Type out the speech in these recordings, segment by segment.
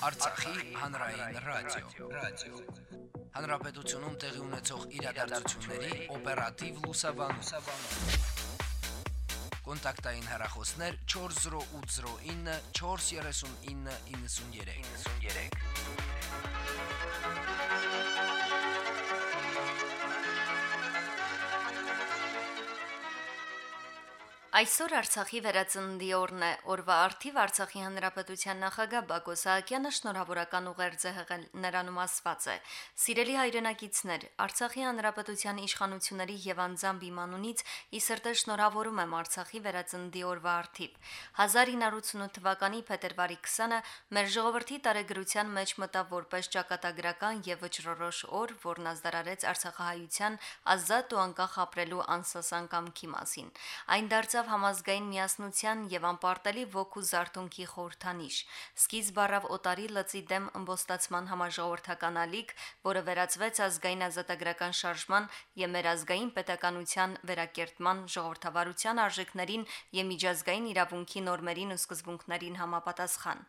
Արցախի հանրային ռադիո, ռադիո։ Հանրապետությունում տեղի ունեցող իրադարձությունների օպերատիվ լուսաբանում։ Կոնտակտային հեռախոսներ 40809 43993։ 93 Այսօր Արցախի վերածննդի օրն է։ Օրվա արդիվ Արցախի հանրապետության նախագահ Բակո Սահակյանը շնորհավորական ուղերձ է հղել նրանում ասված է. Սիրելի հայրենակիցներ, Արցախի հանրապետության իշխանությունների եւ անձամբ իմանունից ի սրտե շնորհավորում եմ Արցախի վերածննդի օրվա արդիվ։ 1988 թվականի փետրվարի 20-ը մեր ժողովրդի տարեգրության մեջ մտավ որպես ճակատագրական եւ վճռորոշ օր, որն ազդարարեց Արցախահայության ազատ ու անկախ ապրելու անսասան կամքի մասին։ Այն դարձավ համազգային միասնության եւ անպարտելի ոգու զարթոնքի խորհրդանիշ։ Սկիզբ առավ օտարի լծի դեմ ըմբոստացման համաժողովրդական ալիք, որը վերածվեց ազգային ազատագրական շարժման եւ մեր ազգային պետականության վերակերտման ժողովրդավարության արժեքներին եւ միջազգային իրավունքի նորմերին ու սկզբունքներին համապատասխան։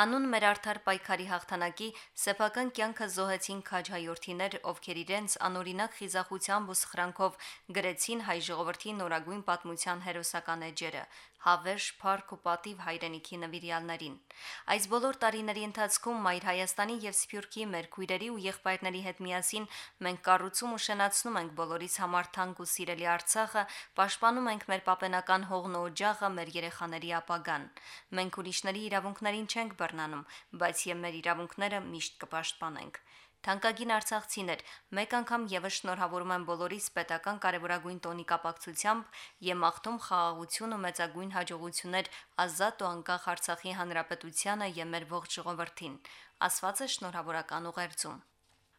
Հանուն մեր արդար պայքարի հաղթանակի սեփական կյանքը զոհեցին քաջ հայորդիներ, ովքեր իրենց անօրինակ խիզախությամբ ու սխրանքով գրեցին հայ ժողովրդի նորագույն պատմության հերոս բացասական էջերը, հավերժ, փառք ու պատիվ հայրենիքի նվիրյալներին։ Այս բոլոր տարիների ընթացքում Մայր Հայաստանի եւ Սփյուռքի մեր քույրերի ու եղբայրների հետ միասին մենք կառուցում ու շնացնում ենք բոլորիս համար թանկ ու սիրելի Արցախը, պաշտպանում ենք մեր պապենական հողն ու օջախը, մեր երեխաների ապագան։ Մենք ուրիշների իրավունքներին չենք բռնանում, բայց եւ մեր իրավունքները միշտ կպաշտպանենք։ Թանկագին արցախցիներ, մեկ անգամ եւս շնորհավորում եմ բոլորիս պետական կարևորագույն տոնի կապակցությամբ եւ մաղթում խաղաղություն ու մեծագույն հաջողություններ ազատ ու անկախ Արցախի հանրապետությանը եւ մեր ողջ ժողովրդին։ Ասված է շնորհավորական ուղերձում։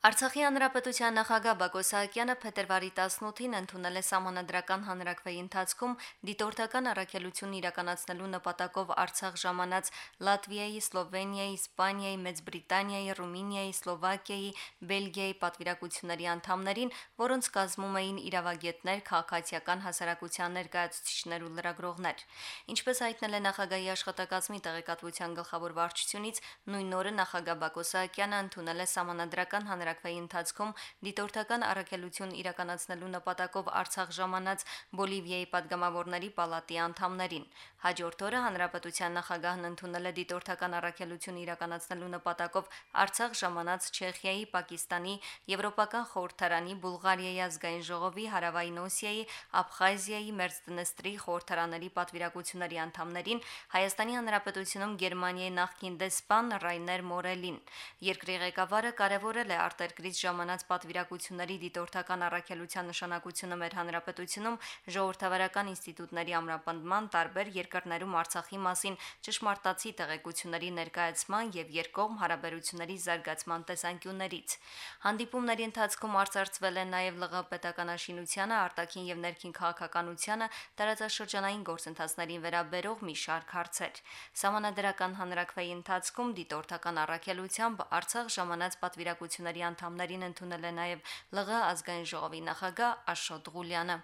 Արցախի հանրապետության նախագահ Բակո Սահակյանը փետրվարի 18-ին ընդունել է համանadrական հանրակրվեի ընթացքում դիտորդական առաքելություն իրականացնելու նպատակով Արցախ ժամանած Լատվիայի, Սլովենիայի, Իսպանիայի, Մեծ Բրիտանիայի, Ռումինիայի, Սլովակիայի, Բելգիայի պատվիրակությունների անդամներին, որոնց կազմում էին իրավագետներ, քաղաքացիական հասարակության ներկայացուցիչներ ու լրագրողներ։ Ինչպես հայտնել է նախագահի աշխատակազմի տեղեկատվության գլխավոր վարչությունից, նույն օրը նախագահ Բակո Սահակյանը ընդունել է համանadrական հանրակրվեի հրապարակվեի ընթացքում դիտորդական առաքելություն իրականացնելու նպատակով Արցախ ժամանած Բոլիվիայի падգամավորների պալատի անդամներին։ Հաջորդ օրը հանրապետության նախագահն ընդունել է դիտորդական առաքելություն իրականացնելու նպատակով Արցախ ժամանած Չեխիայի, Պակիստանի, Եվրոպական խորհրդարանի, Բուլղարիայի ազգային ժողովի, Հարավային Օսիայի, Աբխազիայի, Մերձդնեստրի խորհրդարանների պատվիրակությունների անդամներին Հայաստանի Հանրապետությունում Գերմանիայի նախկին դեսպան Ռայներ Մորելին։ Երկրի ղեկավարը կարևորել է արտ արտերկրից ժամանած պատվիրակությունների դիտորդական առաքելության նշանակությունը մեր հանրապետությունում ժողովրդավարական ինստիտուտների ամրապնդման տարբեր երկրներում Արցախի մասին ճշմարտացի տեղեկությունների ներկայացման եւ երկկողմ հարաբերությունների զարգացման տեսանկյուններից։ Հանդիպումների ընթացքում արծարծվել են նաեւ ԼՂ պետականաշինությանը, արտաքին եւ ներքին քաղաքականությանը, տարածաշրջանային գործընթացներին վերաբերող մի շարք հարցեր։ Սահմանադրական հանրակրվեի ընթացքում դիտորդական առաքելությամբ Արցախ ժամանած պատվիրակությունների անդամներին ընդունել է նաև ԼՂ ազգային ժողովի նախագահ Աշոտ Ղուլյանը։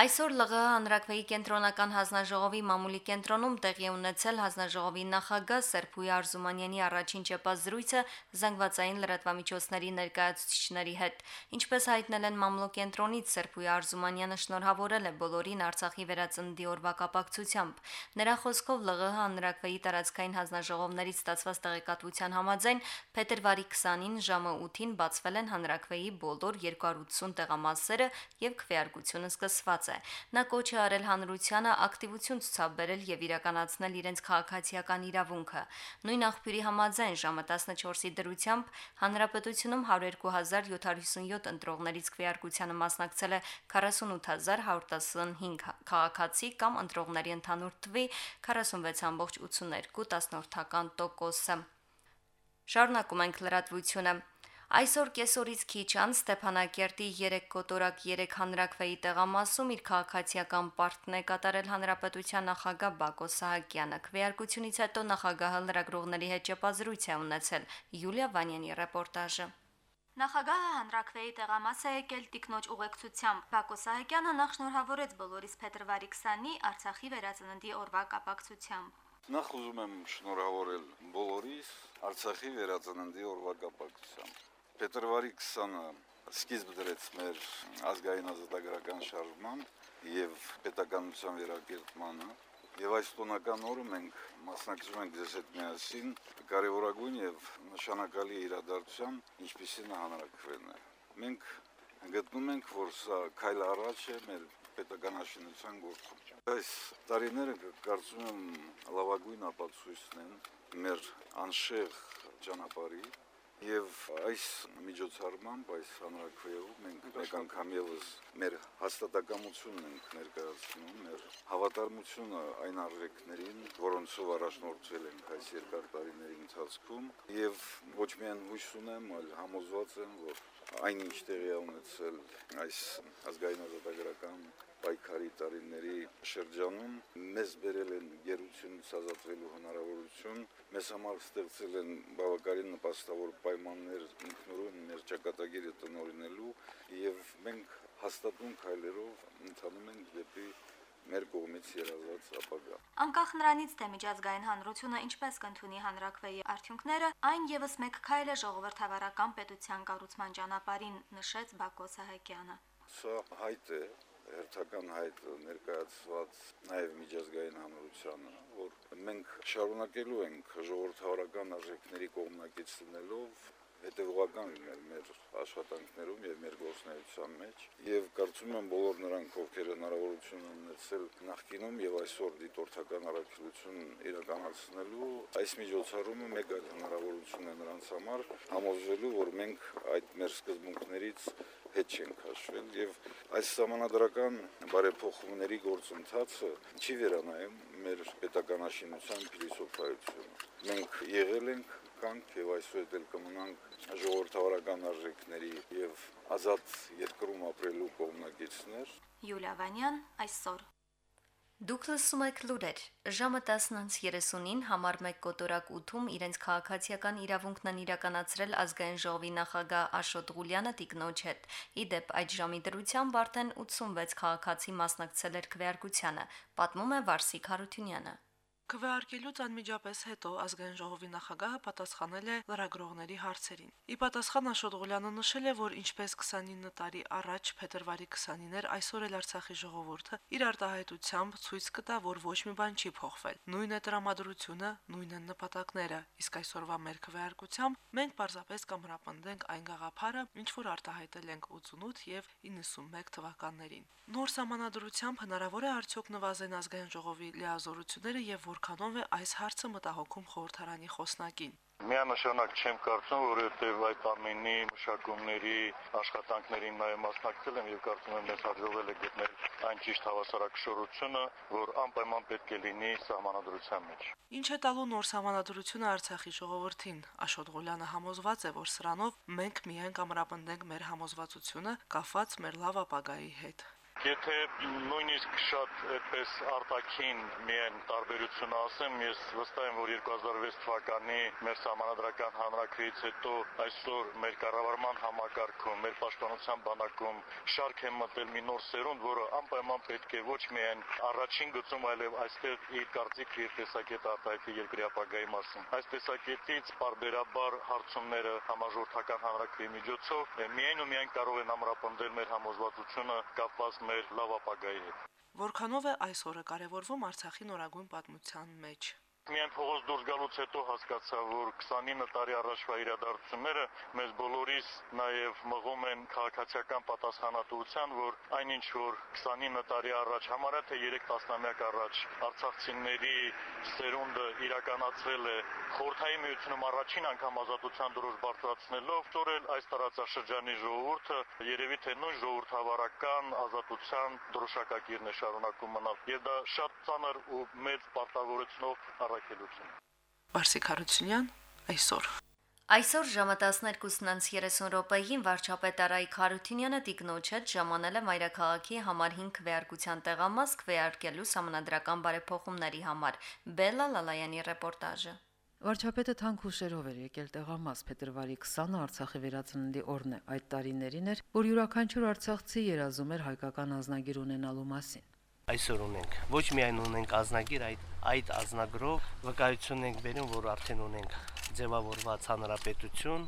Այսօր ԼՂՀ հանրակրվեի կենտրոնական հանձնաժողովի մամուլի կենտրոնում տեղի ունեցել հանձնաժողովի նախագահ Սերփուի Արզումանյանի առաջին ճեպազրույցը զանգվածային լրատվամիջոցների ներկայացուցիչների հետ։ Ինչպես հայտնել են մամլո կենտրոնից Սերփուի Արզումանյանը շնորհավորել է բոլորին Արցախի վերածնդի օրվա կապակցությամբ։ Նրա խոսքով ԼՂՀ հանրակրվեի տարածքային հանձնաժողովներից ստացված տեղեկատվության համաձայն փետրվարի 20-ին ժամը 8-ին բացվել են հանրակրվեի բոլոր 280 տեղամասերը եւ քվեարկությունը սկսված է։ Նա կոչ է արել հանրությանը ակտիվություն ցուցաբերել եւ իրականացնել իրենց քաղաքացիական իրավունքը։ Նույն աղբյուրի համաձայն ժամը 14-ի դրությամբ հանրապետությունում 102757 ընտրողներից քվեարկությանը մասնակցել է 48115 քաղաքացի կամ ընտրողների ընդհանուր թվի 46.82%-ը։ Շարունակում ենք լրատվությունը։ Այսօր կեսօրից քիչ անց Ստեփանակերտի 3 կոտորակ 3 հանրակրվեի տեղամասում իր քաղաքացիական պարտն է կատարել հանրապետության նախագահ Բակո Սահակյանը։ Քվեարկությունից հետո նախագահը լրագրողների հետ ճեպազրույց է ունեցել։ Յուլիա Վանյանի ռեպորտաժը։ Նախագահը հանրակրվեի տեղամաս է եկել տիկնոջ ուղեկցությամբ։ Բակո Սահակյանը նախ շնորհավորեց բոլորիս փետրվարի 20-ի Արցախի վերածննդի օրվա կապակցությամբ։ Նախ ուզում եմ շնորհավորել բոլորիս Արցախի վերածննդի օրվա կապակցությամբ։ Փետրվարի 20-ը սկիզբ դրեց մեր ազգային ազատագրական շարժման եւ պետականության վերակերտմանը Եվ այս տոնական օրը մենք մասնակցում ենք ձեզ հետ միասին կարևորագույն եւ նշանակալի իրադարձության, ինչպիսին հանրակրվելն է։ Մենք գտնում ենք, որ սա քայլ առաջ է մեր պետականաշինության գործում։ Այս տարիները կարծում եմ լավագույն ապացույցն են մեր անշեղ ճանապարհի Եվ այս միջոցառմամբ, այս հանրակրվեով մենք մեկ անգամ եւս մեր հաստատակամությունն ենք ներկայացնում, մեր հավատարմությունը այն արժեքներին, որոնցով առաջնորդվել ենք այս երկար տարիների ընթացքում, եւ ոչ միայն հույս ունեմ, այլ համոզված եմ, որ այնինչ տեղի ունեցել այս ազգային ազատագրական պայքարի տարիների շրջանում մեզ բերել են գերությունից ազատվելու հնարավորություն, մեզ համար ստեղծել են բավականին նպաստավոր պայմաններ ինքնուրույն մեր ճակատագիրը տնօրինելու եւ մենք հաստատուն քայլերով ընթանում ենք դեպի մեր կողմից երազած ապագա։ Անկախ նրանից, թե միջազգային հանրությունը ինչպես կընդունի հանրակրվեի արդյունքները, այն եւս մեկ քայլ է ժողովրդավարական պետության կառուցման ճանապարհին, նշեց Բակո Սահակյանը։ Սա հայտ է, հերթական հայտ ներկայացված նաև միջազգային հանրությանը, որ մենք շարունակելու ենք ժողովրդավարական արժեքների կողմնակից լինելով հետևողական լինել մեր աշխատանքներում եւ մեր գործունեության մեջ եւ կարծում եմ բոլոր նրանք ովքեր հնարավորություն են ունեցել նախկինում եւ այսօր դիտորդական առաքելություն իրականացնելու այս միջոցառումը մեկ այլ հնարավորություն է նրանց համար համոզվելու որ մենք այդ մեր սկզբունքներից հետ չենք հաշվել եւ այս համանadrական բարեփոխումների գործընթացը չի վերանայում մեր պետականաշինության փիլիսոփայությունը մենք եղել ենք կանք եւ այսօր էլ կմնանք ժողովրդավարական արժեքների եւ ազատ երկրում ապրելու կողմնակիցներ Յուլիա Վանյան այսօր Դուք լսում եք լուրեր։ Ժամը 10:30-ին համար 1 կոտորակ 8-ում իրենց քաղաքացիական իրավունքն են իրականացրել ազգային ժողովի նախագահ Աշոտ Ղուլյանը տիկնոջ հետ։ Իդեպ այդ ժամի դրությամբ արդեն 86 քաղաքացի մասնակցել էր քվեարկությանը, պատմում է Վարսիկ Հարությունյանը։ Քվեարկելուց անմիջապես հետո ազգային ժողովի նախագահը պատասխանել է լրագրողների հարցերին։ Ի պատասխան Աշոտ Ղուլյանը նշել է, որ ինչպես 29 տարի առաջ փետրվարի 29-ին էր այսօր էլ Արցախի ժողովուրդը իր արտահայտությամբ ցույց կտա, որ ոչ մի բան չի փոխվել։ Նույն է տրամադրությունը, նույնն են նպատակները, իսկ այսօրվա մեր քվեարկությամբ մենք պարզապես կամրապնդենք այն գաղափարը, ինչ որ արտահայտել ենք 88 եւ 91 թվականներին։ Նոր համանadrությամբ հնարավոր է արդյոք նվազեն ազգային ժողովի լիազորությունները եւ որ որքանով է այս հարցը մտահոգում խորհրդարանի խոսնակին։ Միանշանակ չեմ կարծում, որովհետև այդ ամենի մշակումների աշխատանքներին նաև մասնակցել եմ եւ կարծում եմ մեզ հաջողվել է գտնել այն ճիշտ հավասարակշռությունը, որ անպայման պետք է լինի սահմանադրության մեջ։ Ինչ է տալու նոր սահմանադրությունը Արցախի ժողովրդին։ Աշոտ Ղուլյանը համոզված է, որ սրանով մենք միայն կամրապնդենք մեր համոզվածությունը կապված մեր լավ ապագայի հետ։ Եթե նույնիսկ շատ այդպես արտաքին միայն տարբերություն ասեմ, ես վստահ եմ, որ 2006 թվականի մեր համանդրական հանրակրից հետո այսօր մեր կառավարման համակարգում, մեր պաշտպանության բանակում շարք է մտել մի նոր սերունդ, որը անպայման պետք է ոչ միայն առաջին գծում, այլև այստեղ իր կարծիքը եւ տեսակետը արտահայտի երկրի ապագայի մասին։ Այս տեսակետից բարբերաբար հարցումները համաժողովրդական հանրակրի միջոցով միայն ու միայն կարող են ամրապնդել մեր համոզվածությունը կապված մեր լավ ապագայի հետ։ Որքանով է այս օրը կարևորվում Արցախի նորագույն պատմության մեջ։ Միայն փողոց դուրս գալուց հետո հասկացա, որ 29 տարի առաջվա իրադարձությունները մեզ բոլորիս նաև մղում են քաղաքացիական պատասխանատվության, որ այնինչ որ 29 տարի առաջ համարյա թե 3 տասնամյակ առաջ արցախցիների սերունդը իրականացվել է խորթայի միությունում առաջին անգամ ազատության դրոշ բարձրացնելով, ծորել այս տարածաշրջանի ժողովուրդը երևի թե նույն ժողովրդավարական ազատության դրոշակակիրն է շարունակում մնալ։ Եվ դա շատ ծանր ու մեծ պարտավորեցնող առաքելություն։ Վարսիկ Հարությունյան այսօր Այսօր ժամը 12:30 րոպեին վարչապետ Արայիկ Հարությունյանը տիկնոջ հետ ժամանել է Մայրաքաղաքի համար 5 քվեարկության տեղամաս քվեարկելու համանդրական բարեփոխումների համար։ Բելլա Լալայանի ռեպորտաժը։ Վարչապետը թանկ հուշերով էր եկել տեղամաս փետրվարի 20-ը Արցախի վերածննդի օրն է։ Այդ տարիներին էր, որ յուրաքանչյուր արցախցի երազում էր հայկական ազնագիր ունենալու մասին։ այսօր ունենք։ Ոչ միայն ունենք ազնագիր, այդ այդ ազնագրով վկայություն ենք բերում, որ արդեն ունենք ձևավորված հանրապետություն,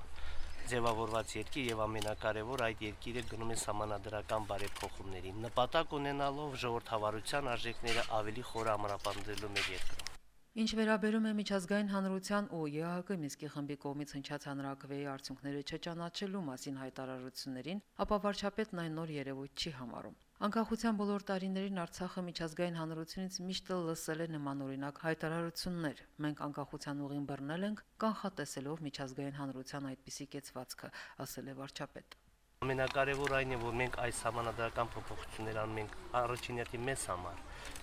ձևավորված երկիր եւ ամենակարևոր այդ երկիրը գնում է համանadrական բարեփոխումների նպատակ ունենալով ժողովրդավարության արժեքները ավելի խոր ամրապնդելու մեր երկրում Ինչ վերաբերում է միջազգային հանրության ու ԵԱՀԿ Մինսկի խմբի կողմից հնչած հանրակրվեի արդյունքները չճանաչելու մասին հայտարարություններին, ապա վարչապետն այն նոր երևույթ չի համարում։ Անկախության բոլոր տարիներին Արցախը միջազգային հանրությունից միշտ լսել է նմանօրինակ հայտարարություններ։ Մենք անկախության ուղին բռնել ենք, կանխատեսելով միջազգային հանրության այդպիսի կեցվածքը, ասել է վարչապետը։ Ամենակարևորը այն է, որ մենք այս համանadrական փոփոխություններ անում ենք առաջին հերթին մեզ համար,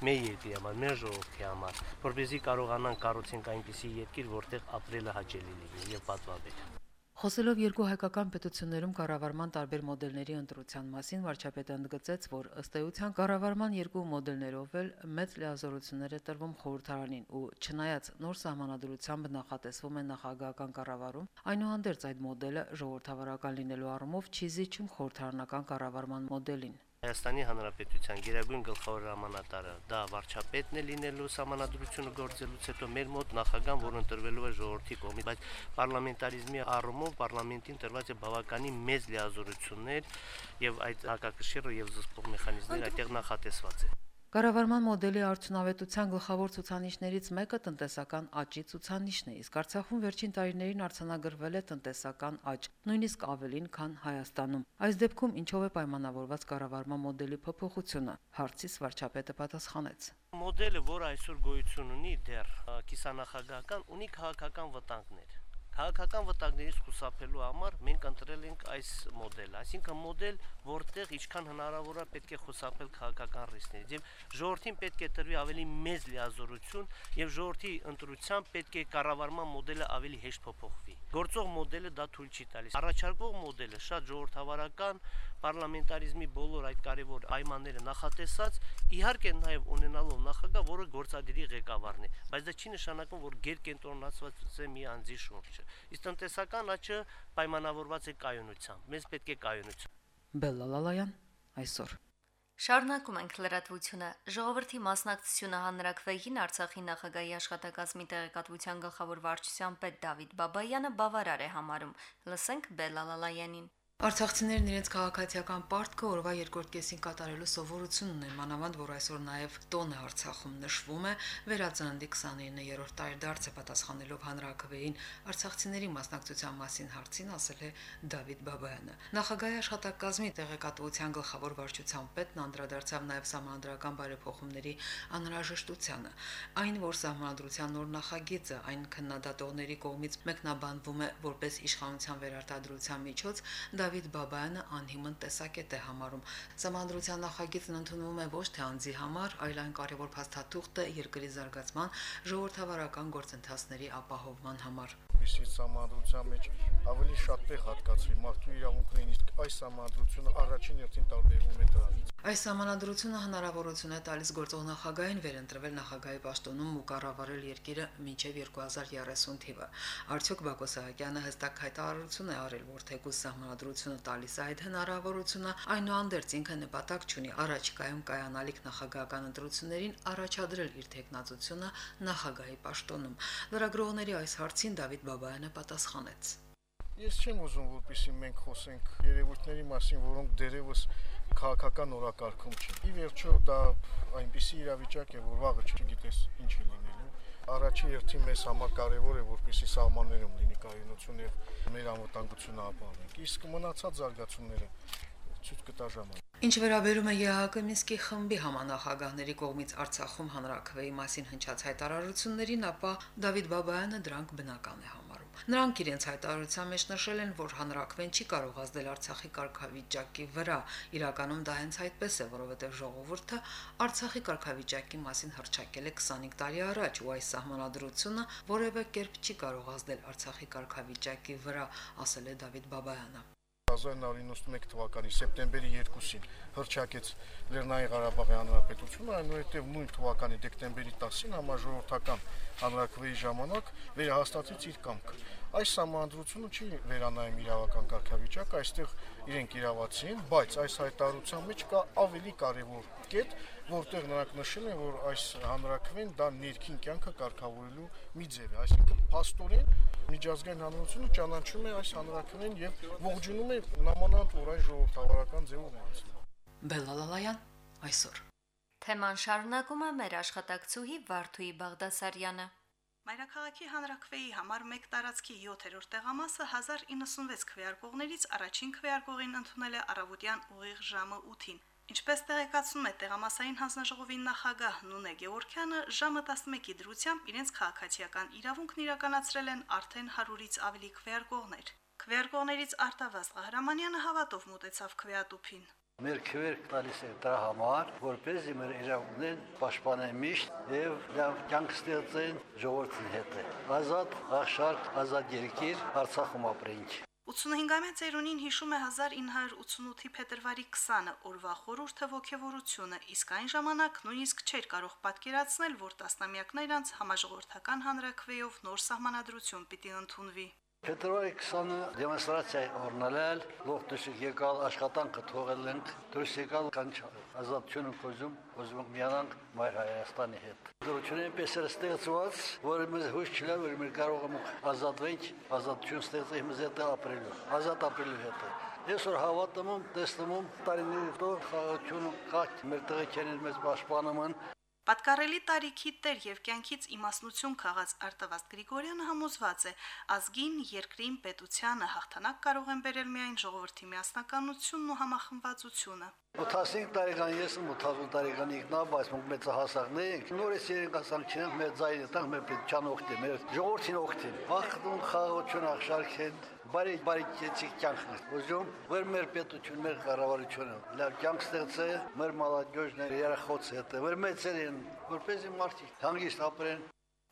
մեր երկրի համար, մեր ժողովրդի համար, որպեսզի կարողանանք կառուցենք այնպիսի երկիր, որտեղ ապրելը հաճելի լինի եւ պատվաբեր։ Խոսելով երկու հայկական պետություններում կառավարման տարբեր մոդելների ընտրության մասին, վարչապետը ընդգծեց, որ ըստ էության կառավարման երկու մոդելներով էլ մեծ լիազորություններ է տրվում խորհրդարանին ու չնայած նոր սահմանադրությամբ նախատեսվում է նախագահական կառավարում, այնուհանդերձ այդ մոդելը ժողովրդավարական լինելու առումով չի զիջում խորհրդարանական կառավարման մոդելին։ Հայաստանի Հանրապետության Գերագույն գլխավոր հրամանատարը դա վարչապետն է լինելու համանadrությունը գործելուց հետո մեր մոտ նախագահան, որ ընտրվելու է ժողովրդի կողմից, բայց պարլամենտարիզմի առումով պարլամենտին տրված է բավականին մեծ լիազորություններ եւ այդ հակակշիռը եւ զսպող մեխանիզմները այդտեղ նախատեսված է։ Կառավարման մոդելի արդյունավետության գլխավոր ցուցանիշներից մեկը տնտեսական աճի ցուցանիշն է, իսկ Արցախում վերջին տարիներին արձանագրվել է տնտեսական աճ, նույնիսկ ավելին, քան Հայաստանում։ Այս դեպքում ինչով է պայմանավորված կառավարման մոդելի փոփոխությունը, հարցիս վարչապետը պատասխանեց։ Մոդելը, որ այսօր գոյություն ունի դեռ կիսանախագահական, ունի քաղաքական վտանգներ Քաղաքական վտանգներից խուսափելու համար մենք ընտրել ենք այս մոդելը, այսինքն մոդել, որտեղ ինչքան հնարավոր է պետք է խուսափել քաղաքական ռիսկներից եւ ժողովրդին պետք է տրվի ավելի մեծ լիազորություն եւ ժողովրդի ընտրությամբ պետք է կառավարման մոդելը ավելի հեշտ փոփոխվի։ Գործող մոդելը դա թույլ չի տալիս։ Առաջարկող մոդելը շատ ժողովրդավարական, պարլամենտարիզմի բոլոր այդ կարևոր պայմանները նախատեսած, իհարկե նաև ունենալով նախագահ, որը գործադիրի ղեկավարն է, բայց դա չի նշանակում, որ գերկենտրոնացված է մի անձի շուրջը։ Իսկ տնտեսական աճը պայմանավորված է կայունությամբ։ Մեզ պետք է կայունություն։ Բելլալալայան այսօր Շարունակում ենք լրատվությունը։ Ժողովրդի մասնակցությունը հանրակրվեին Արցախի նախագահի աշխատակազմի տեղեկատվության գլխավոր վարչության պետ Դավիթ Բաբայանը բավարար է համարում։ Լսենք Բելալալայանին։ Արցախցիներն իրենց քաղաքացիական պարտքը օրվա երկրորդ կեսին կատարելու սովորություն ունեն, մանավանդ որ այսօր նաև տոն է Արցախում նշվում է վերածննդի 29-րդ տարեդարձը պատասխանելով հանրակրվեին արցախցիների մասնակցության մասին հարցին ասել է Դավիթ Բաբայանը։ Նախագահի աշխատակազմի տեղեկատվության գլխավոր վարչության պետն անդրադարձավ նաև համանդրական բարեփոխումների անհրաժեշտությանը։ Այն, որ համանդրության նոր նախագիծը այն քննադատողների կողմից մեկնաբանվում է որպես իշխանության վերարտադրության միջոց, դա Դավիթ Բաբայանը անհիմն տեսակետ է համարում։ Սահմանադրության նախագիծն ընդունվում է ոչ թե անձի համար, այլ այն կարևոր փաստաթուղթ է երկրի զարգացման ժողովրդավարական գործընթացների ապահովման համար որպեսի համադրության մեջ ավելի շատ տեղ հատկացվի մարդու իրավունքներին, իսկ այս համադրությունը առաջին հերթին տարբերվում է դրանից։ Այս համանդրությունը հնարավորություն է տալիս գործող նախագահային վերընտրվել նախագահի պաշտոնում ու կառավարել երկիրը մինչև 2030 թիվը։ Արդյոք Բակո Սահակյանը հստակ հայտարարություն է արել, որ թեկուզ համանդրությունը տալիս է այդ հնարավորությունը, այնուհանդերձ ինքը նպատակ չունի առաջիկայում կայանալիք նախագահական ընտրություններին առաջադրել իր տեխնացությունը նախագահի պաշտոնում։ Լրագրողների այս հարցին Դավիթ Բաբայանը պատասխանեց. Ես չեմ ուզում, որպեսզի մենք խոսենք երևույթների մասին, որոնք դերևս քաղաքական օրակարգում չեն։ Ի վերջո դա այնպիսի իրավիճակ է, որ վաղը չգիտես ինչ է լինելու։ Առաջի հերթին մեզ համար կարևոր է, որպեսզի սահմաններում լինի կայունություն եւ մեր անվտանգությունը ապահովենք։ Իսկ մնացած զարգացումները ցույց կտա ժամանակ։ Ինչ վերաբերում է ԵԱՀԿ Մինսկի խմբի համանախագահների կողմից Արցախում հանրակրվեի մասին հնչած հայտարարություններին, ապա Դավիթ Բաբայանը դրանք բնական է համարում։ Նրանք իրենց հայտարարության մեջ նշել են, որ հանրակրվեն չի կարող ազդել Արցախի կարգավիճակի վրա։ Իրականում դա հենց այդպես է, որովհետև ժողովուրդը Արցախի կարգավիճակի մասին հրճակել է 25 տարի առաջ, ու այս սահմանադրությունը որևէ կերպ չի կարող ազդել Արցախի կարգավիճակի վրա, ասել է Դավիթ Բաբայանը։ 1991 թվականի սեպտեմբերի 2-ին հրճակեց Լեռնային Ղարաբաղի Հանրապետությունը, այնուհետև նույն թվականի դեկտեմբերի 10-ին համաժողովրդական հանրակրվեի ժամանակ վերահաստատեց իր կամքը։ այս համանդրությունը չի վերանայում իրավական կարգավիճակ, այստեղ իրենք իրավացի են, բայց այս հայտարարության մեջ կա ավելի կարևոր կետ, որտեղ նրանք նշել են, որ այս հանրակրվեն դա ներքին կյանքը կարգավորելու մի ձև է, այսինքն փաստորեն միջազգային հանրությունը ճանաչում է այս հանրակրվեն եւ ողջունում է նամանանդ որ այն ժողովրդավարական ձևով է անցնում։ Բելալալայան այսօր Թեման շարունակում է մեր աշխատակցուհի Վարդուհի Բաղդասարյանը։ Մայրաքաղաքի հանրակրվեի համար 1 տարածքի 7-րդ տեղամասը 1096 քվեարկողներից առաջին քվեարկողին ընդունել է առավոտյան ուղիղ ժամը 8-ին։ Ինչպես տեղեկացնում է տեղամասային հանձնաժողովի նախագահ Նունե Գևորքյանը, ժամը 11-ի դրությամբ իրենց քաղաքացիական իրավունքն իրականացրել են արդեն 100-ից ավելի քվեարկողներ։ Քվեարկողներից Արտավազ Ղահրամանյանը հավատով մտեցավ քվեատուփին։ Մեր քվեր տալիս է դրա համար, որպեսզի մեր իրավունքներն պաշտպանեն միշտ եւ լավ կյանք ստեղծեն ժողովրդի հետ։ Ազատ, աղշարկ, ազատ երկիր Արցախում ապրենք։ 85-ամյա ծերունին հիշում է 1988-ի փետրվարի 20-ը օրվա խորհուրդը ողջավորությունը, իսկ այն ժամանակ նույնիսկ չէր կարող պատկերացնել, որ տասնամյակներ անց համաժողովրդական հանրակրվեով նոր սահմանադրություն պիտի ընդունվի։ Փետրվարի 20-ը դեմոնստրացիա օրնալել, ողջույն եկալ աշխատանքը թողել ենք, դուրս եկալ կանչ ազատությունը կոզում, ուզում միանանք մայր Հայաստանի հետ։ Դրությունը այնպես է ստեղծված, որ մենք հույս չլա, որ մենք կարող ենք ազատվենք, ազատություն ստեղծել մեզ հետ ապրելու, ազատ ապրելու հետ։ Այսօր հավատում եմ, տեսնում եմ տարիների հետո խաղաղությունը կա, մեր տղեկերն մեզ պաշտպանում են, Պատկառելի տարիքի տեր եւ կյանքից իմաստնություն քաղած Արտավազդ Գրիգորյանը համոզված է, ազգին, երկրին, պետությանը հաղթանակ կարող են բերել միայն ժողովրդի միասնականությունն ու համախմբվածությունը։ 85 տարեկան ես եմ 80 տարեկան ինքնա, բայց մենք մեծահասակներ ենք։ Նորից երեքասանք չենք, մեր ձայնը տանք մեր պետության օգտի, մեր ժողովրդին օգտին։ Ախտուն խաղաղություն ախշարքեն, բարի բարի քիչ կյանքն է։ Ուզում որ մեր պետություն, մեր կառավարությունը լավ կյանք ստեղծե, մեր մալադյոժն երախոց հետը, որ մեծեր են, որպեսզի մարդիկ հանգիստ ապրեն։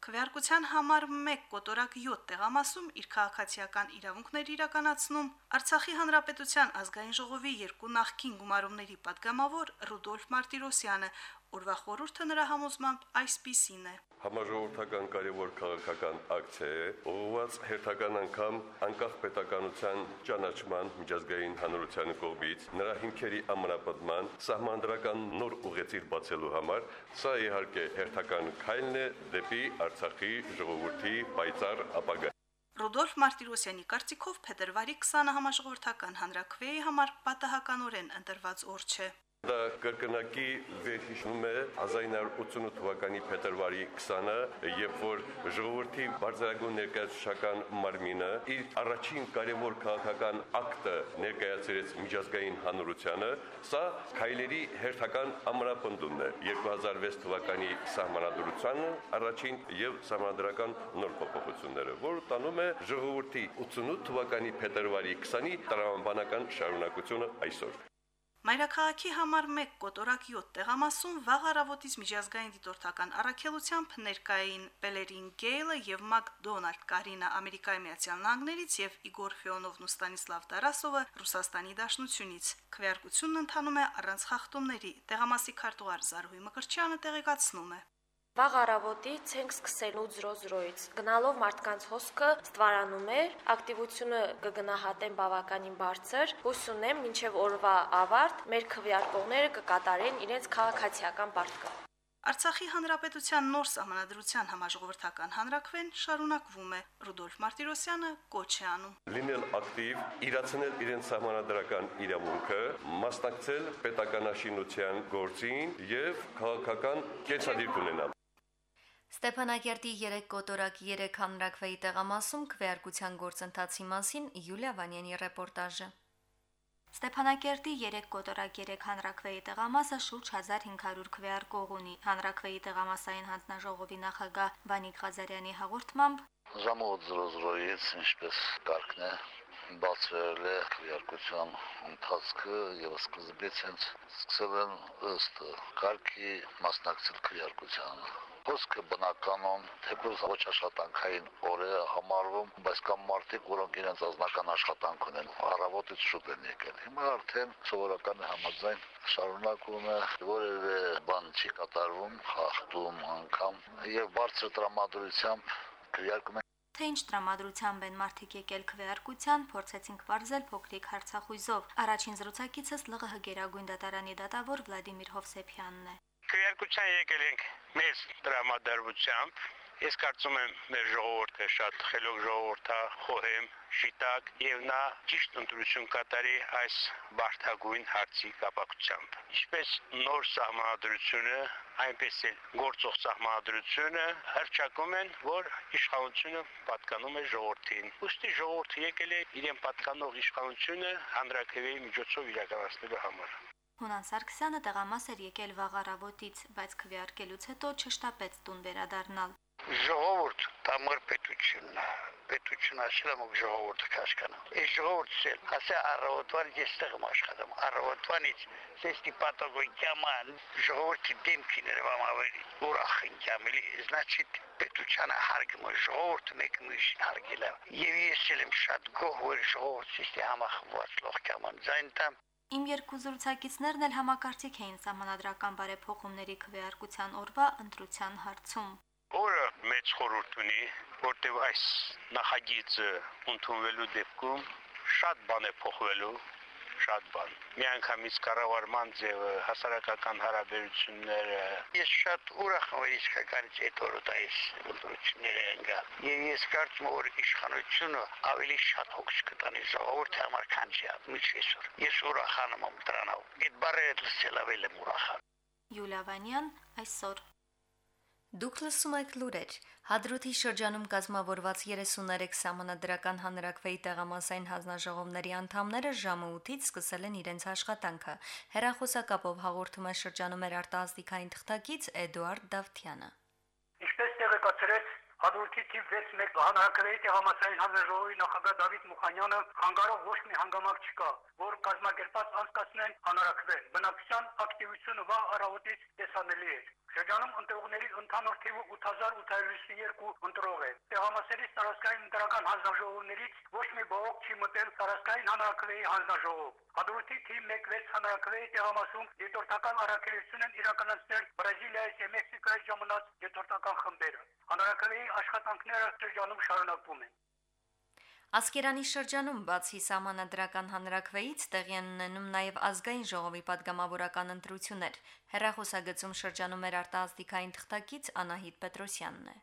Քվեարկության համար 1 կոտորակ 7 տեղամասում իր քաղաքացիական իրավունքները իրականացնում Արցախի Հանրապետության ազգային ժողովի երկու նախկին գումարումների падգամավոր Ռուդոլֆ Մարտիրոսյանը, Օրվա խորհուրդը նրա համոզմամբ այսպիսին է. Համաժողովրդական կարևոր քաղաքական ակցիա է, ուղղված հերթական անգամ անկախ պետականության ճանաչման միջազգային հանրության կողմից, նրա հիմքերի ամրապնդման, սահմանադրական նոր ուղեցիր բացելու համար, սա իհարկե հերթական քայլն է դեպի Արցախի ժողովրդի պայծառ ապագա։ Ռոդոլֆ Մարտիրոսյանի կարծիքով փետրվարի 20-ը համաժողովրդական հանրակրվեի համար պատահականորեն ընտրված օր չէ։ Դա կրկնակի վերհիշում է 1988 թվականի փետրվարի 20-ը, երբ որ ժողովրդի բարձրագույն ներկայացուցչական մարմինը իր առաջին կարևոր քաղաքական ակտը ներկայացրեց միջազգային հանրությանը, սա քայլերի հերթական ամրապնդումն է. 2006 թվականի սահմանադրությանը առաջին եւ սահմանադրական նոր փոփոխությունները, որը տանում է ժողովրդի 88 թվականի փետրվարի 20-ի տրամաբանական շարունակությունը այսօր։ Մայրաքաղաքի համար 1 կոտորակ 7 տեղամասում վաղ առավոտից միջազգային դիտորդական առաքելությամբ ներկային Պելերին Գեյլը եւ Մակդոնալդ Կարինա Ամերիկայի Միացյալ Նահանգներից եւ Իգոր Ֆեոնովն ու Ստանիսլավ Տարասովը Ռուսաստանի Դաշնությունից։ Քվեարկությունն ընթանում է առանց խախտումների։ Տեղամասի քարտուղար Զարուհի Մկրչյանը տեղեկացնում է. Վաղ առավոտից ենք սկսել 0-0-ից։ Գնալով մարդկանց հոսքը ստվարանում էր, ակտիվությունը կգնահատեն բավականին բարձր։ Հույս ունեմ, մինչև օրվա ավարտ մեր քվեարկողները կկատարեն իրենց քաղաքացիական պարտքը։ Արցախի հանրապետության նոր սահմանադրության համաժողովրդական հանրակրվեն շարունակվում է։ Ռուդոլֆ Մարտիրոսյանը կոչ է անում։ Լինել ակտիվ, իրացնել իրենց սահմանադրական իրավունքը, մասնակցել պետականաշինության գործին եւ քաղաքական կենսադիրք ունենալ։ Ստեփանակերտի 3 կոտորակ 3 հանրակրվեի տեղամասում քվեարկության գործընթացի մասին Յուլիա Վանյանի ռեպորտաժը։ Ստեփանակերտի 3 կոտորակ 3 հանրակրվեի տեղամասը շուրջ 1500 քվեարկող ունի։ Հանրակրվեի տեղամասային հանձնաժողովի նախագահ Վանիկ Ղազարյանի հաղորդմամբ. Ժամը 00-ից ինչպես կարգն է բացվել է քվեարկության ընթացքը եւ սկզբից հենց սկսել են ըստ կարգի մասնակցել քվեարկությանը խոսքը բնականon թեպուզ ոչ աշխատանքային օր է համարվում, բայց կան մարդիկ, որոնք իրենց ազնական աշխատանք ունեն, առավոտից շուտ են եկել։ Հիմա արդեն սովորական համաձայն շարունակում է, որևէ բան չի կատարվում, խախտում անգամ եւ բարձր տրամադրությամբ քվեարկում թե ինչ տրամադրությամբ են մարդիկ եկել քվեարկության, փորձեցինք ողջել փոքրիկ հարցախույզով։ Առաջին զրուցակիցս ԼՂՀ Գերագույն դատարանի դատավոր Վլադիմիր Հովսեփյանն է։ Քվեարկության եկել ենք մեծ տրամադրությամբ Ես կարծում եմ մեր ժողովուրդը շատ խելոք ժողովուրդ է, խոհեմ, շիտակ եւ նա ճիշտ ընտրություն կատարի այս բարթագույն հարցի կապակցությամբ։ Ինչպես նոր սահմանադրությունը, այնպես էլ գործող սահմանադրությունը հրճակում են, որ իշխանությունը պատկանում է ժողովրդին։ Ոստի ժողովուրդը եկել է իրեն պատկանող իշխանությունը հանրակրվեի միջոցով իրականացնելու համար։ Հունան Սարգսյանը տեղամաս էր եկել վաղ առավոտից, բայց քվեարկելուց հետո չշտապեց տուն վերադառնալ ժողովուրդ տամր պետությունն է պետություն ասել եմ ժողովուրդը կասկանում այս ժողովուրդը ասա առավոտվան ես տեղում աշխատում առավոտվանից ես դիպատոգոյ կաման ժողովրդի դեմքին երևամ ավելի ուրախ ինքամ էլի значит պետությանը հարգում է ժողովուրդը մեկ միշտ հարգել է եւ ես եմ շատ գոհ որ ժողովուրդի համախմբված լող կաման զայնտամ Իմ երկու զրուցակիցներն էլ համակարծիք էին համանadrական բարեփոխումների քվեարկության օրվա ընտրության հարցում որը մեծ խորհուրդ ունի, որտեղ այս նախագիծը ընդունվելու դեպքում շատ բան է փոխվելու, շատ բան։ Միանգամից կառավարման ձևը, հասարակական հարաբերությունները։ Ես շատ ուրախ եմ, որ իսկականից այդ օրը այս ընտրությունները ընկա։ Եվ ես կարծում եմ, որ իշխանությունը ավելի շատ հոգս կտանի ժողովրդի համար, քան չի միջեսօր։ Ես ուրախանում եմ դրանով։ Այդ բառերը լսել ավելի ուրախան։ Յուլիա Վանյան այսօր Դուք լսում եք լուրեր։ Հադրութի շրջանում կազմավորված 33 համանadrական հանրակրվեի տեղամասային հանձնաժողովների անդամները ժամը 8-ից սկսել են իրենց աշխատանքը։ Հերախոսակապով հաղորդում է շրջանում մեր արտահասթիկային թղթակից Էդուարդ Դավթյանը։ Ինչպես տեղեկացրեց Հադրութի թիվ 6-1 հանրակրվեի տեղամասային հանձնաժողովի նախագահ Դավիթ Մուխանյանը, հանգարող ոչ մի հանգամանք չկա, որ կազմակերպած անցկացնեն հանրակրվե։ Բնակչության ակտիվությունը վաղ առավոտից տեսանելի էր։ Շրջանում ընտրողների ընդհանուր թիվը 8852 ընտրող է։ Տեղամասերի տարածքային ընտրական հանձնաժողովներից ոչ մի բողոք չի մտել տարածքային հանրակրվեի հանձնաժողով։ Հադրութի թիվ 1-6 հանրակրվեի տեղամասում դիտորդական առաքելություն են իրականացնել Բրազիլիայից եւ Մեքսիկոյից ժամանած դիտորդական խմբերը։ Հանրակրվեի աշխատանքները շրջանում շարունակվում են։ Ասկերանի շրջանում բացի համանadrական հանրակրվեից տեղի են ունենում նաև ազգային ժողովի падգամավորական ընտրություններ։ Հերրախոսագծում շրջանում էր արտահասթիկային թղթակից Անահիտ Պետրոսյանն է։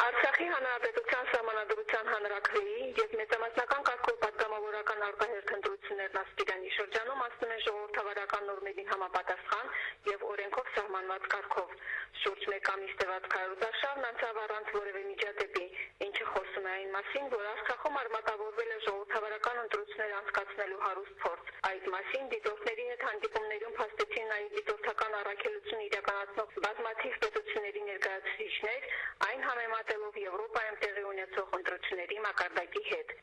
Արցախի հանրապետության համանadrության հանրակրվեի եւ մեծամասնական կարգով падգամավորական արտահերթ ընտրություններն Ասկերանի շրջանում ասում են ժողովրդավարական նորմերին համապատասխան եւ օրենքով սահմանված կարգով։ Շուրջ 1 ամիս տևած քարոզարշավն անցավ առանց որևէ միջադեպի, ինչը խոսում է այն մասին, որ Արցախում արմատավորվել է ժողովրդավարական ընտրություններ անցկացնելու հարուստ փորձ։ Այդ մասին դիտորդների հետ հանդիպումներում փաստեցին նաև դիտորդական առաքելություն իրականացնող բազմաթիվ պետությունների ներկայացուցիչներ, այն համեմատելով Եվրոպայում տեղի ունեցող ընտրությունների մակարդակի հետ։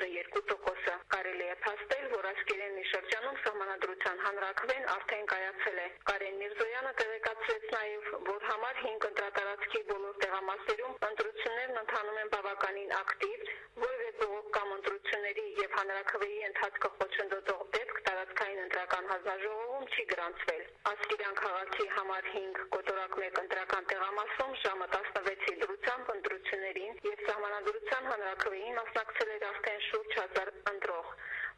92%-ը։ Կարելի է փաստել, որ այս Գերենի շրջանում համանadrության հանրակրվեն արդեն կայացել է։ Կարեն Միրզոյանը տեղեկացրեց նաև, որ համար 5 ընտրատարածքի բոլոր տեղամասերում ընտրություններն ընթանում են բավականին ակտիվ, որևէ բողոք կամ ընտրությունների եւ հանրակրվեի ընթացքը խոչընդոտող ընտրական հանձնաժողովում չի գրանցվել։ Ասկերան քաղաքի համար 5 կոտորակ 1 ընտրական տեղամասում ժամը 16-ի դրությամբ ընտրություններին եւ սահմանադրության հանրակրվեին մասնակցել էր արդեն շուրջ 1000 ընտրող։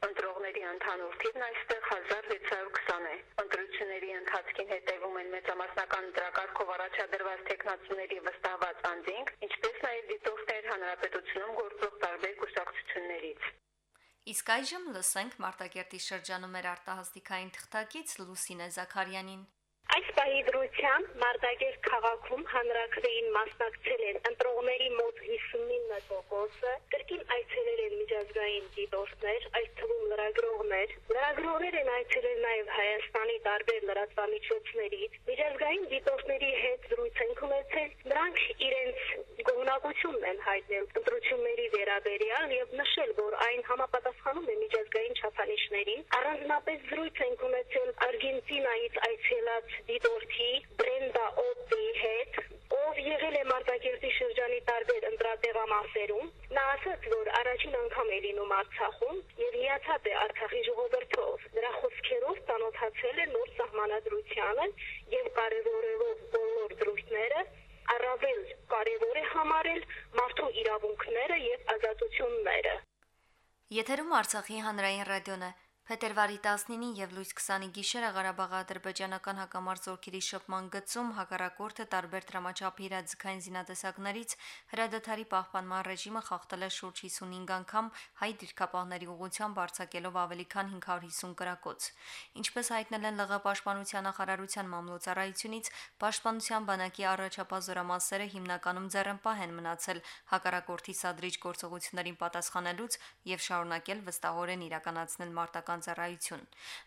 Ընտրողների ընդհանուր թիվն այստեղ 1620 է։ Ընտրությունների ընթացքին հետևում են մեծամասնական ընտրակարգով առաջադրված տեխնացուների վստահված անձինք, ինչպես նաև դիտորդներ հանրապետությունում գործող տարբեր կուսակցություններից։ Իսկ այժմ լսենք Մարտակերտի շրջանում մեր արտահասթիկային թղթակից Լուսինե Զաքարյանին։ Այս պահի դրությամբ Մարտակերտ քաղաքում հանրակրեին մասնակցել են ընտրողների մոտ 59%-ը, կրկին այցելել են միջազգային դիտորդներ, այդ թվում լրագրողներ։ Լրագրողներ են այցելել նաև Հայաստանի տարբեր լրատվամիջոցներից։ Միջազգային դիտորդների հետ զրույց են ունեցել, նրանք իրենց գոհնակությունն են հայտնել ընտրությունների վերաբերյալ եւ նշել, որ այն համապատասխանում է միջազգային չափանիշներին։ Առանձնապես զրույց են ունեցել Արգենտինայից այցելած դիտորդի Բրենդա Օպի հետ, ով եղել է Մարտակերտի շրջանի տարբեր ընտրատեղամասերում, նա ասաց, որ առաջին անգամ է լինում Արցախում եւ հիացած է Արցախի ժողովրդով։ Նրա խոսքերով ծանոթացել է նոր սահմանադրությանը եւ կարեւորելով բոլոր դրույթները, առավել կարևոր է համարել մարդու իրավունքները եւ ազատությունները։ Եթերում Արցախի հանրային ռադիոն է։ Փետրվարի 19-ին եւ լույս 20-ի գիշերը Ղարաբաղ-ադրբեջանական հակամարտ զորքերի շփման գծում հակառակորդը տարբեր դրամաչափի իրազեկային զինատեսակներից հրադադարի պահպանման ռեժիմը խախտել է շուրջ 55 անգամ հայ դիրքապահների ուղղությամբ արձակելով ավելի քան 550 կրակոց։ Ինչպես հայտնել են ԼՂ պաշտպանության նախարարության մամլոյցարայությունից, պաշտպանության բանակի առաջապահ զորամասերը հիմնականում ձեռնպահ են մնացել հակառակորդի սադրիչ գործողություններին պատասխանելուց եւ շարունակել վստահորեն իրականացնել մարտական ռազմական ծառայություն։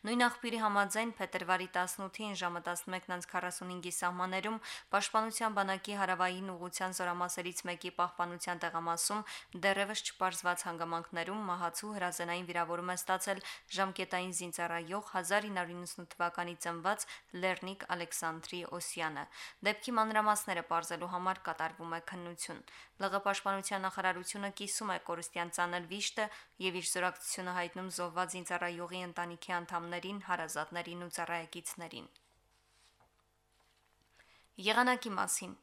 Նույն աղբյուրի համաձայն փետրվարի 18-ին ժամը 11:45-ի սահմաններում Պաշտպանության բանակի հարավային ուղղության զորամասերից մեկի պահպանության տեղամասում դեռևս չպարզված հանգամանքներում մահացու հրազենային վիրավորում է ստացել ժամկետային զինծառայող 1998 թվականի ծնված Լեռնիկ Ալեքսանդրի Օսյանը։ Դեպքի մանրամասները պարզելու համար կատարվում է քննություն։ ԼՂ պաշտպանության նախարարությունը կիսում է կորստյան ցանել վիշտը եւ իր զորակցությունը հայտնում զոհված զինծառայողի ընտանիքի անդամներին, հարազատներին ու ծառայեկիցներին։ Եղանակի մասին.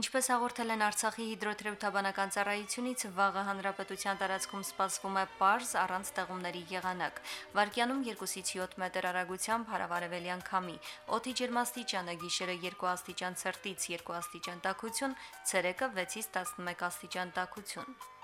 Ինչպես հաղորդել են Արցախի հիդրոթերապևտաբանական ծառայությունից, վաղը հանրապետության տարածքում սպասվում է պարզ առանց տեղումների եղանակ։ Վարկյանում 2-ից 7 մետր արագությամբ հարավարևելյան քամի։ Օդի ջերմաստիճանը գիշերը 2 աստիճան ցերտից 2 աստիճան տաքություն, ցերեկը 6-ից 11 աստիճան տաքություն։